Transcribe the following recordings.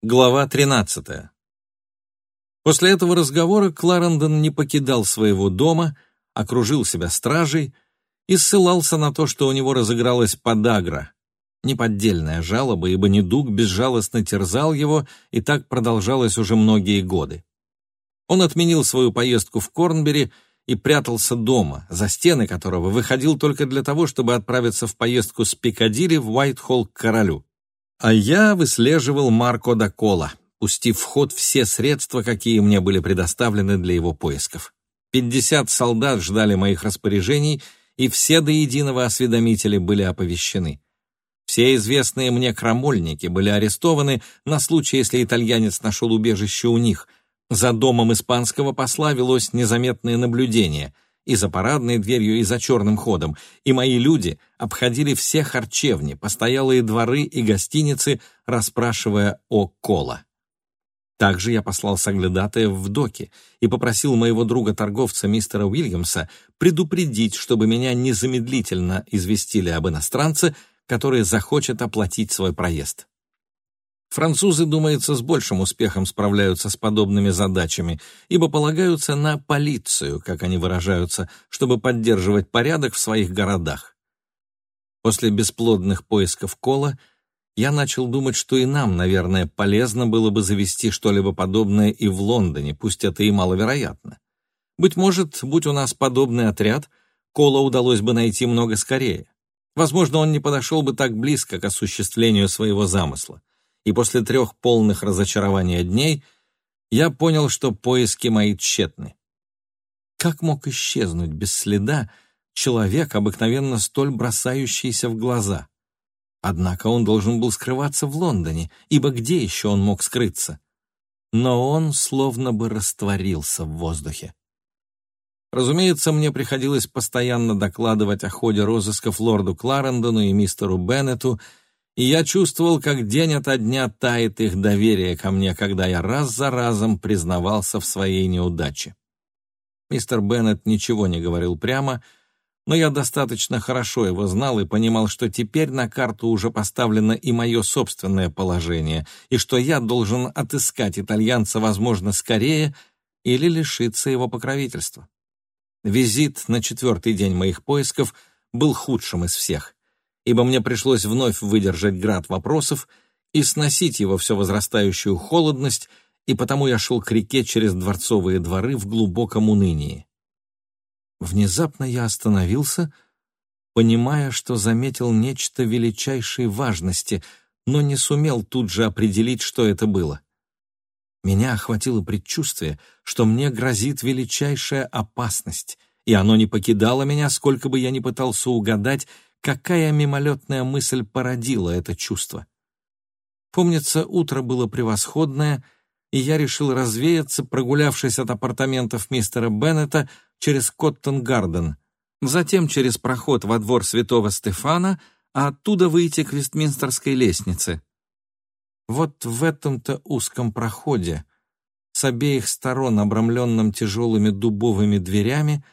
Глава 13. После этого разговора Кларендон не покидал своего дома, окружил себя стражей и ссылался на то, что у него разыгралась подагра, неподдельная жалоба, ибо недуг безжалостно терзал его, и так продолжалось уже многие годы. Он отменил свою поездку в Корнбери и прятался дома, за стены которого выходил только для того, чтобы отправиться в поездку с Пикадилли в Уайтхолл к королю. А я выслеживал Марко да Кола, пустив в ход все средства, какие мне были предоставлены для его поисков. Пятьдесят солдат ждали моих распоряжений, и все до единого осведомители были оповещены. Все известные мне крамольники были арестованы на случай, если итальянец нашел убежище у них. За домом испанского посла велось незаметное наблюдение — и за парадной дверью, и за черным ходом, и мои люди обходили все харчевни, постоялые дворы и гостиницы, расспрашивая о Кола. Также я послал соглядатая в доки и попросил моего друга-торговца мистера Уильямса предупредить, чтобы меня незамедлительно известили об иностранце, который захочет оплатить свой проезд. Французы, думается, с большим успехом справляются с подобными задачами, ибо полагаются на полицию, как они выражаются, чтобы поддерживать порядок в своих городах. После бесплодных поисков Кола я начал думать, что и нам, наверное, полезно было бы завести что-либо подобное и в Лондоне, пусть это и маловероятно. Быть может, будь у нас подобный отряд, Кола удалось бы найти много скорее. Возможно, он не подошел бы так близко к осуществлению своего замысла и после трех полных разочарования дней я понял, что поиски мои тщетны. Как мог исчезнуть без следа человек, обыкновенно столь бросающийся в глаза? Однако он должен был скрываться в Лондоне, ибо где еще он мог скрыться? Но он словно бы растворился в воздухе. Разумеется, мне приходилось постоянно докладывать о ходе розысков лорду Кларендону и мистеру Беннету, и я чувствовал, как день ото дня тает их доверие ко мне, когда я раз за разом признавался в своей неудаче. Мистер Беннет ничего не говорил прямо, но я достаточно хорошо его знал и понимал, что теперь на карту уже поставлено и мое собственное положение, и что я должен отыскать итальянца, возможно, скорее или лишиться его покровительства. Визит на четвертый день моих поисков был худшим из всех ибо мне пришлось вновь выдержать град вопросов и сносить его все возрастающую холодность, и потому я шел к реке через дворцовые дворы в глубоком унынии. Внезапно я остановился, понимая, что заметил нечто величайшей важности, но не сумел тут же определить, что это было. Меня охватило предчувствие, что мне грозит величайшая опасность, и оно не покидало меня, сколько бы я ни пытался угадать, какая мимолетная мысль породила это чувство. Помнится, утро было превосходное, и я решил развеяться, прогулявшись от апартаментов мистера Беннета через Коттон-Гарден, затем через проход во двор святого Стефана, а оттуда выйти к Вестминстерской лестнице. Вот в этом-то узком проходе, с обеих сторон обрамленном тяжелыми дубовыми дверями,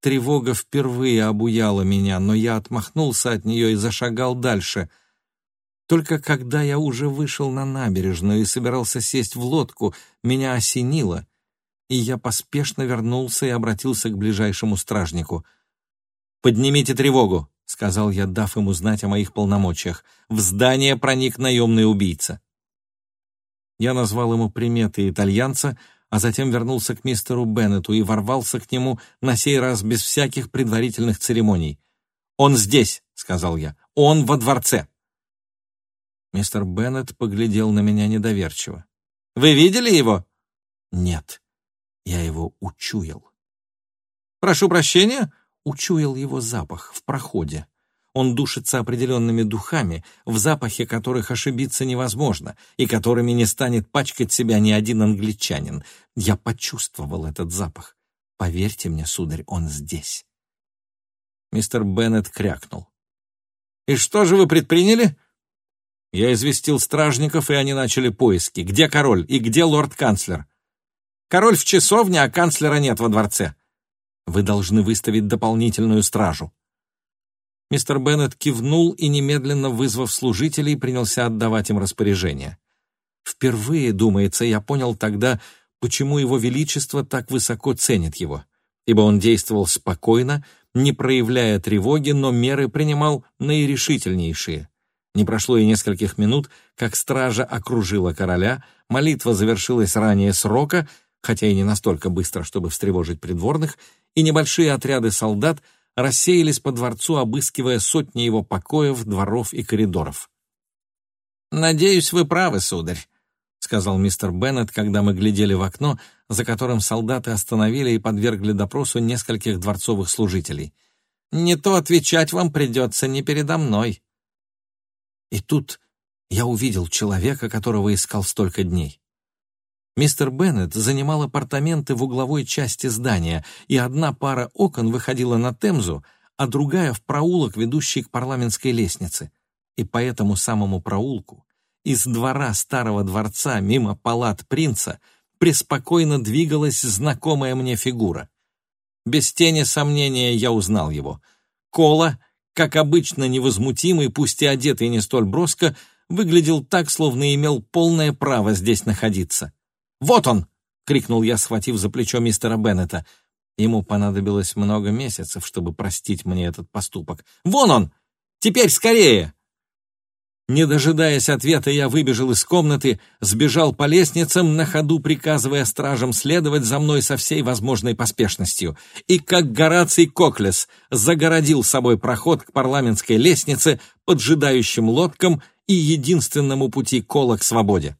Тревога впервые обуяла меня, но я отмахнулся от нее и зашагал дальше. Только когда я уже вышел на набережную и собирался сесть в лодку, меня осенило, и я поспешно вернулся и обратился к ближайшему стражнику. «Поднимите тревогу», — сказал я, дав ему знать о моих полномочиях. «В здание проник наемный убийца». Я назвал ему приметы итальянца — а затем вернулся к мистеру Беннету и ворвался к нему на сей раз без всяких предварительных церемоний. «Он здесь», — сказал я, — «он во дворце». Мистер Беннет поглядел на меня недоверчиво. «Вы видели его?» «Нет, я его учуял». «Прошу прощения?» «Учуял его запах в проходе. Он душится определенными духами, в запахе которых ошибиться невозможно, и которыми не станет пачкать себя ни один англичанин. Я почувствовал этот запах. Поверьте мне, сударь, он здесь. Мистер Беннет крякнул. «И что же вы предприняли?» Я известил стражников, и они начали поиски. Где король и где лорд-канцлер? Король в часовне, а канцлера нет во дворце. Вы должны выставить дополнительную стражу. Мистер Беннет кивнул и, немедленно вызвав служителей, принялся отдавать им распоряжения. Впервые, думается, я понял тогда, почему его величество так высоко ценит его, ибо он действовал спокойно, не проявляя тревоги, но меры принимал наирешительнейшие. Не прошло и нескольких минут, как стража окружила короля, молитва завершилась ранее срока, хотя и не настолько быстро, чтобы встревожить придворных, и небольшие отряды солдат рассеялись по дворцу, обыскивая сотни его покоев, дворов и коридоров. «Надеюсь, вы правы, сударь», — сказал мистер Беннет, когда мы глядели в окно, за которым солдаты остановили и подвергли допросу нескольких дворцовых служителей. «Не то отвечать вам придется не передо мной». И тут я увидел человека, которого искал столько дней. Мистер Беннет занимал апартаменты в угловой части здания, и одна пара окон выходила на Темзу, а другая — в проулок, ведущий к парламентской лестнице. И по этому самому проулку из двора старого дворца мимо палат принца преспокойно двигалась знакомая мне фигура. Без тени сомнения я узнал его. Кола, как обычно невозмутимый, пусть и одетый не столь броско, выглядел так, словно имел полное право здесь находиться. «Вот он!» — крикнул я, схватив за плечо мистера Беннета. Ему понадобилось много месяцев, чтобы простить мне этот поступок. «Вон он! Теперь скорее!» Не дожидаясь ответа, я выбежал из комнаты, сбежал по лестницам, на ходу приказывая стражам следовать за мной со всей возможной поспешностью. И как Гораций Коклес загородил собой проход к парламентской лестнице, поджидающим лодкам и единственному пути кола к свободе.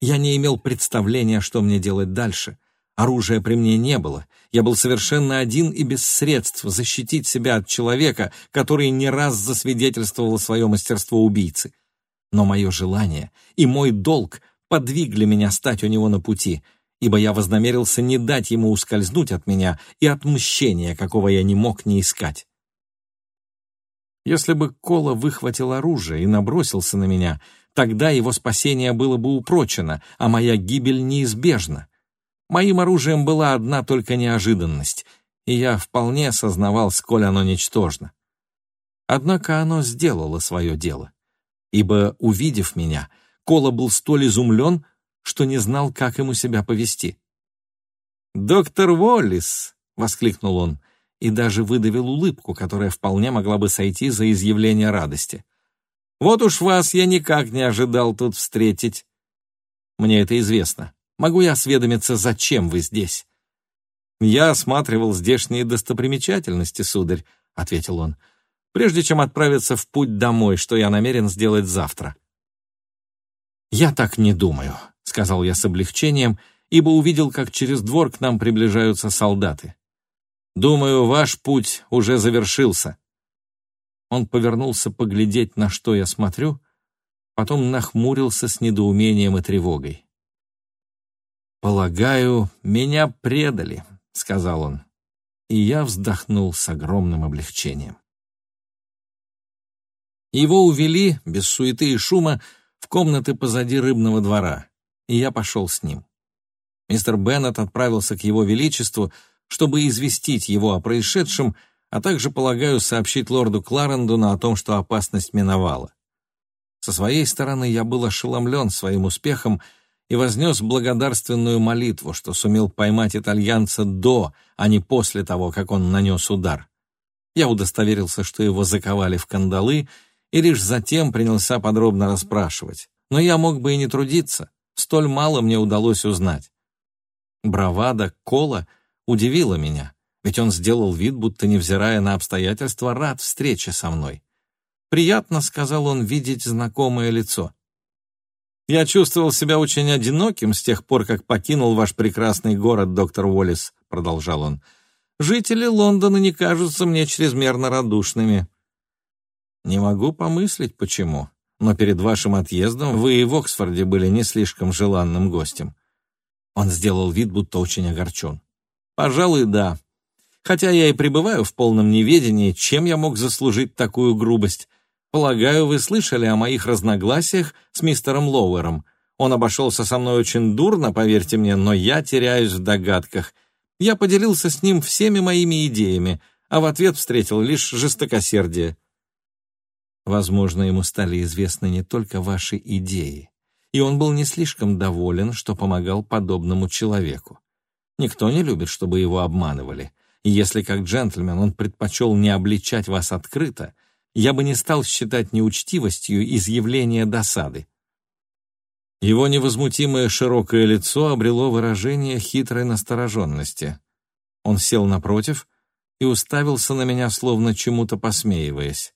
Я не имел представления, что мне делать дальше. Оружия при мне не было. Я был совершенно один и без средств защитить себя от человека, который не раз засвидетельствовал свое мастерство убийцы. Но мое желание и мой долг подвигли меня стать у него на пути, ибо я вознамерился не дать ему ускользнуть от меня и отмщения, какого я не мог не искать. Если бы Кола выхватил оружие и набросился на меня, тогда его спасение было бы упрочено, а моя гибель неизбежна. Моим оружием была одна только неожиданность, и я вполне осознавал, сколь оно ничтожно. Однако оно сделало свое дело, ибо, увидев меня, Кола был столь изумлен, что не знал, как ему себя повести. «Доктор Уоллис!» — воскликнул он, и даже выдавил улыбку, которая вполне могла бы сойти за изъявление радости. «Вот уж вас я никак не ожидал тут встретить. Мне это известно. Могу я осведомиться, зачем вы здесь?» «Я осматривал здешние достопримечательности, сударь», — ответил он, «прежде чем отправиться в путь домой, что я намерен сделать завтра». «Я так не думаю», — сказал я с облегчением, ибо увидел, как через двор к нам приближаются солдаты. «Думаю, ваш путь уже завершился». Он повернулся поглядеть, на что я смотрю, потом нахмурился с недоумением и тревогой. «Полагаю, меня предали», — сказал он. И я вздохнул с огромным облегчением. Его увели, без суеты и шума, в комнаты позади рыбного двора, и я пошел с ним. Мистер Беннет отправился к его величеству, чтобы известить его о происшедшем, а также, полагаю, сообщить лорду Кларендону о том, что опасность миновала. Со своей стороны я был ошеломлен своим успехом и вознес благодарственную молитву, что сумел поймать итальянца до, а не после того, как он нанес удар. Я удостоверился, что его заковали в кандалы, и лишь затем принялся подробно расспрашивать. Но я мог бы и не трудиться, столь мало мне удалось узнать. Бравада Кола удивила меня, ведь он сделал вид, будто, невзирая на обстоятельства, рад встрече со мной. «Приятно», — сказал он, — «видеть знакомое лицо». Я чувствовал себя очень одиноким с тех пор, как покинул ваш прекрасный город, доктор Уоллес, продолжал он. Жители Лондона не кажутся мне чрезмерно радушными. Не могу помыслить, почему. Но перед вашим отъездом вы и в Оксфорде были не слишком желанным гостем. Он сделал вид, будто очень огорчен. Пожалуй, да. Хотя я и пребываю в полном неведении, чем я мог заслужить такую грубость. Полагаю, вы слышали о моих разногласиях с мистером Лоуэром. Он обошелся со мной очень дурно, поверьте мне, но я теряюсь в догадках. Я поделился с ним всеми моими идеями, а в ответ встретил лишь жестокосердие. Возможно, ему стали известны не только ваши идеи. и он был не слишком доволен, что помогал подобному человеку. Никто не любит, чтобы его обманывали, и если как джентльмен он предпочел не обличать вас открыто, я бы не стал считать неучтивостью изъявление досады. Его невозмутимое широкое лицо обрело выражение хитрой настороженности. Он сел напротив и уставился на меня, словно чему-то посмеиваясь.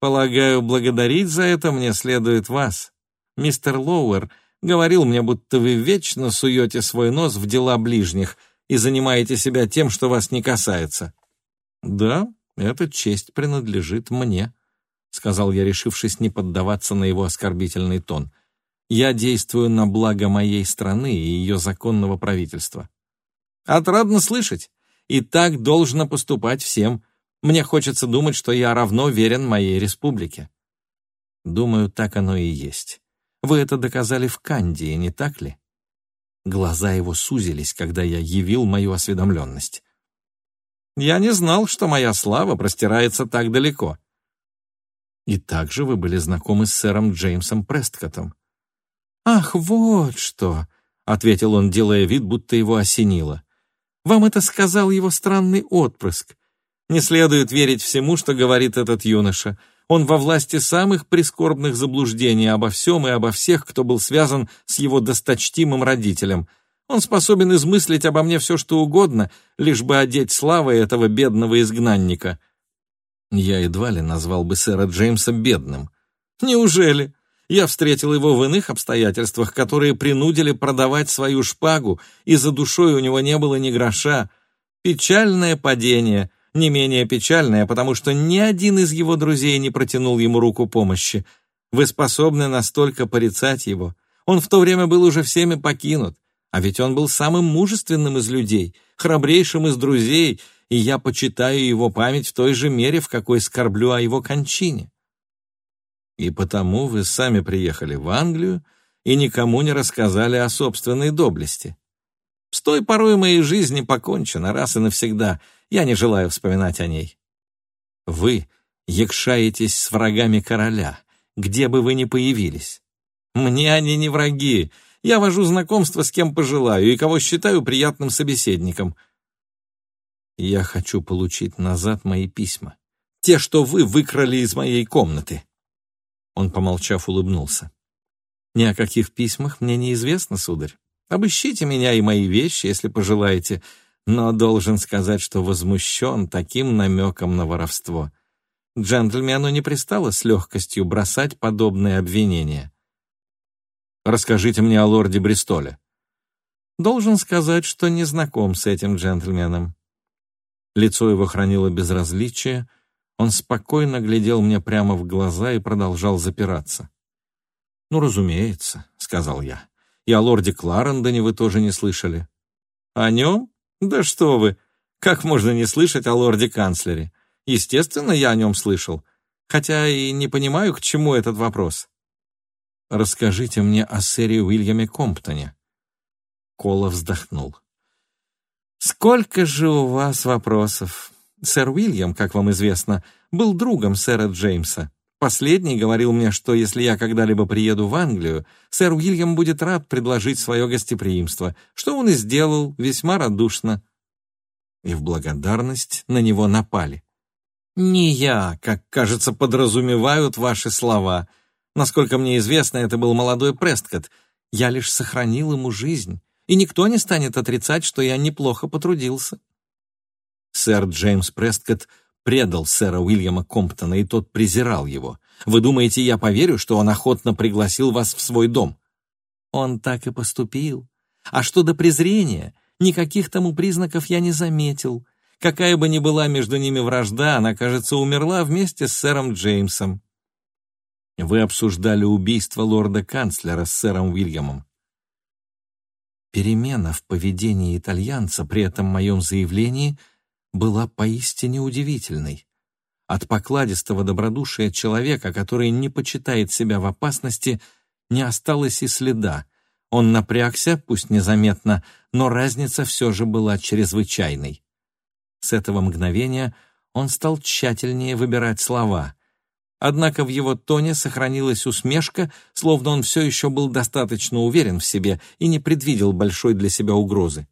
«Полагаю, благодарить за это мне следует вас. Мистер Лоуэр говорил мне, будто вы вечно суете свой нос в дела ближних и занимаете себя тем, что вас не касается». «Да, эта честь принадлежит мне», — сказал я, решившись не поддаваться на его оскорбительный тон. Я действую на благо моей страны и ее законного правительства. Отрадно слышать. И так должно поступать всем. Мне хочется думать, что я равно верен моей республике. Думаю, так оно и есть. Вы это доказали в Кандии, не так ли? Глаза его сузились, когда я явил мою осведомленность. Я не знал, что моя слава простирается так далеко. И также вы были знакомы с сэром Джеймсом Престкотом. «Ах, вот что!» — ответил он, делая вид, будто его осенило. «Вам это сказал его странный отпрыск. Не следует верить всему, что говорит этот юноша. Он во власти самых прискорбных заблуждений обо всем и обо всех, кто был связан с его досточтимым родителем. Он способен измыслить обо мне все, что угодно, лишь бы одеть славой этого бедного изгнанника». Я едва ли назвал бы сэра Джеймса бедным. «Неужели?» Я встретил его в иных обстоятельствах, которые принудили продавать свою шпагу, и за душой у него не было ни гроша. Печальное падение, не менее печальное, потому что ни один из его друзей не протянул ему руку помощи. Вы способны настолько порицать его. Он в то время был уже всеми покинут, а ведь он был самым мужественным из людей, храбрейшим из друзей, и я почитаю его память в той же мере, в какой скорблю о его кончине. И потому вы сами приехали в Англию и никому не рассказали о собственной доблести. С той порой моей жизни покончено раз и навсегда. Я не желаю вспоминать о ней. Вы якшаетесь с врагами короля, где бы вы ни появились. Мне они не враги. Я вожу знакомство с кем пожелаю и кого считаю приятным собеседником. Я хочу получить назад мои письма. Те, что вы выкрали из моей комнаты. Он, помолчав, улыбнулся. «Ни о каких письмах мне неизвестно, сударь. Обыщите меня и мои вещи, если пожелаете, но должен сказать, что возмущен таким намеком на воровство. Джентльмену не пристало с легкостью бросать подобные обвинения. Расскажите мне о лорде Бристоле. Должен сказать, что не знаком с этим джентльменом. Лицо его хранило безразличие, он спокойно глядел мне прямо в глаза и продолжал запираться. «Ну, разумеется», — сказал я. «И о лорде Кларендоне вы тоже не слышали». «О нем? Да что вы! Как можно не слышать о лорде-канцлере? Естественно, я о нем слышал, хотя и не понимаю, к чему этот вопрос». «Расскажите мне о сэре Уильяме Комптоне». Кола вздохнул. «Сколько же у вас вопросов? Сэр Уильям, как вам известно, был другом сэра Джеймса. Последний говорил мне, что если я когда-либо приеду в Англию, сэр Уильям будет рад предложить свое гостеприимство, что он и сделал весьма радушно. И в благодарность на него напали. «Не я, как, кажется, подразумевают ваши слова. Насколько мне известно, это был молодой Престкот. Я лишь сохранил ему жизнь, и никто не станет отрицать, что я неплохо потрудился». Сэр Джеймс Престкотт предал сэра Уильяма Комптона, и тот презирал его. Вы думаете, я поверю, что он охотно пригласил вас в свой дом? Он так и поступил. А что до презрения, никаких тому признаков я не заметил. Какая бы ни была между ними вражда, она, кажется, умерла вместе с сэром Джеймсом. Вы обсуждали убийство лорда-канцлера с сэром Уильямом. Перемена в поведении итальянца при этом моем заявлении — была поистине удивительной. От покладистого добродушия человека, который не почитает себя в опасности, не осталось и следа. Он напрягся, пусть незаметно, но разница все же была чрезвычайной. С этого мгновения он стал тщательнее выбирать слова. Однако в его тоне сохранилась усмешка, словно он все еще был достаточно уверен в себе и не предвидел большой для себя угрозы.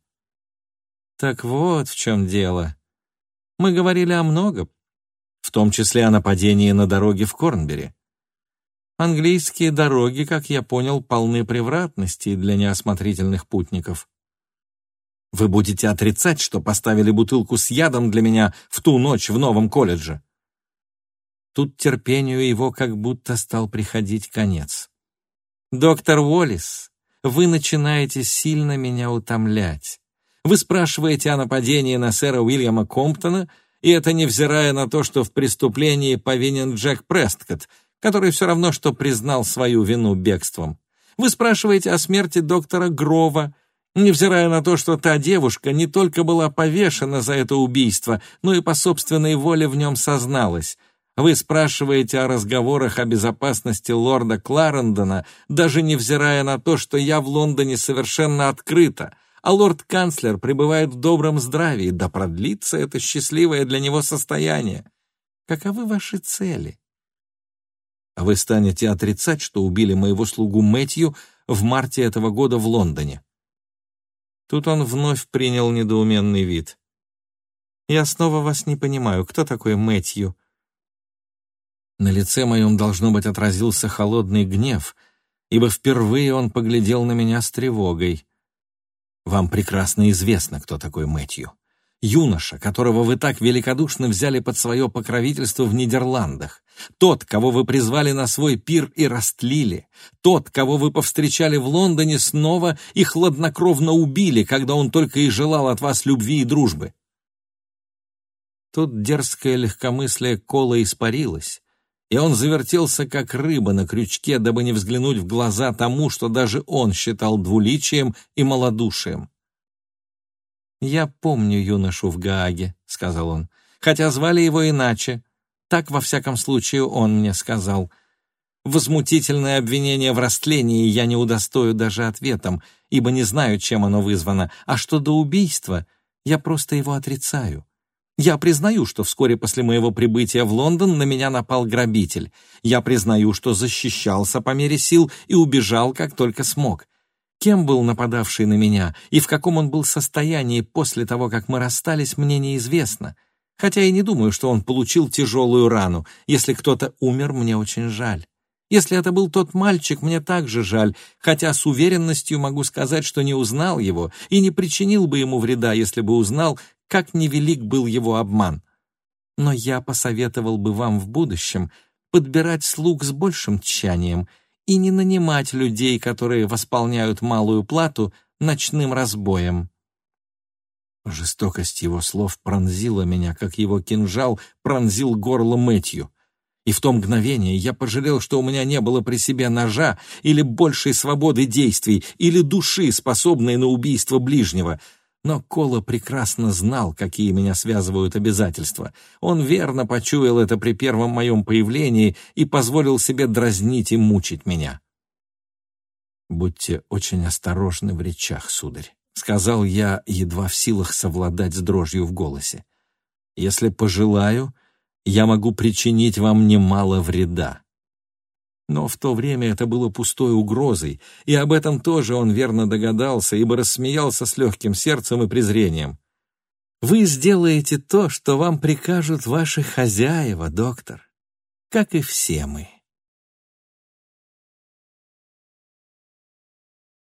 «Так вот в чем дело. Мы говорили о многом, в том числе о нападении на дороге в Корнбери. Английские дороги, как я понял, полны превратностей для неосмотрительных путников. Вы будете отрицать, что поставили бутылку с ядом для меня в ту ночь в новом колледже. Тут терпению его как будто стал приходить конец. «Доктор Уоллес, вы начинаете сильно меня утомлять. Вы спрашиваете о нападении на сэра Уильяма Комптона, и это невзирая на то, что в преступлении повинен Джек Престкотт, который все равно что признал свою вину бегством. Вы спрашиваете о смерти доктора Грова, невзирая на то, что та девушка не только была повешена за это убийство, но и по собственной воле в нем созналась. Вы спрашиваете о разговорах о безопасности лорда Кларендона, даже невзирая на то, что я в Лондоне совершенно открыта, а лорд-канцлер пребывает в добром здравии, да продлится это счастливое для него состояние. Каковы ваши цели? А вы станете отрицать, что убили моего слугу Мэтью в марте этого года в Лондоне. Тут он вновь принял недоуменный вид. «Я снова вас не понимаю. Кто такой Мэтью?» На лице моем, должно быть, отразился холодный гнев, ибо впервые он поглядел на меня с тревогой. «Вам прекрасно известно, кто такой Мэтью. Юноша, которого вы так великодушно взяли под свое покровительство в Нидерландах, тот, кого вы призвали на свой пир и растлили, тот, кого вы повстречали в Лондоне снова и хладнокровно убили, когда он только и желал от вас любви и дружбы. Тут дерзкое легкомыслие Кола испарилось, и он завертелся, как рыба на крючке, дабы не взглянуть в глаза тому, что даже он считал двуличием и малодушием. «Я помню юношу в Гааге», — сказал он, «хотя звали его иначе. Так, во всяком случае, он мне сказал. Возмутительное обвинение в растлении я не удостою даже ответом, ибо не знаю, чем оно вызвано, а что до убийства, я просто его отрицаю. Я признаю, что вскоре после моего прибытия в Лондон на меня напал грабитель. Я признаю, что защищался по мере сил и убежал, как только смог. Кем был нападавший на меня и в каком он был состоянии после того, как мы расстались, мне неизвестно. Хотя и не думаю, что он получил тяжелую рану. Если кто-то умер, мне очень жаль. Если это был тот мальчик, мне также жаль, хотя с уверенностью могу сказать, что не узнал его и не причинил бы ему вреда, если бы узнал, как невелик был его обман. Но я посоветовал бы вам в будущем подбирать слуг с большим тщанием и не нанимать людей, которые восполняют малую плату ночным разбоем. Жестокость его слов пронзила меня, как его кинжал пронзил горло Мэтью. И в то мгновение я пожалел, что у меня не было при себе ножа или большей свободы действий, или души, способной на убийство ближнего — но Кола прекрасно знал, какие меня связывают обязательства. Он верно почуял это при первом моем появлении и позволил себе дразнить и мучить меня. «Будьте очень осторожны в речах, сударь», — сказал я, едва в силах совладать с дрожью в голосе. «Если пожелаю, я могу причинить вам немало вреда. Но в то время это было пустой угрозой, и об этом тоже он верно догадался, ибо рассмеялся с легким сердцем и презрением. «Вы сделаете то, что вам прикажут ваши хозяева, доктор, как и все мы».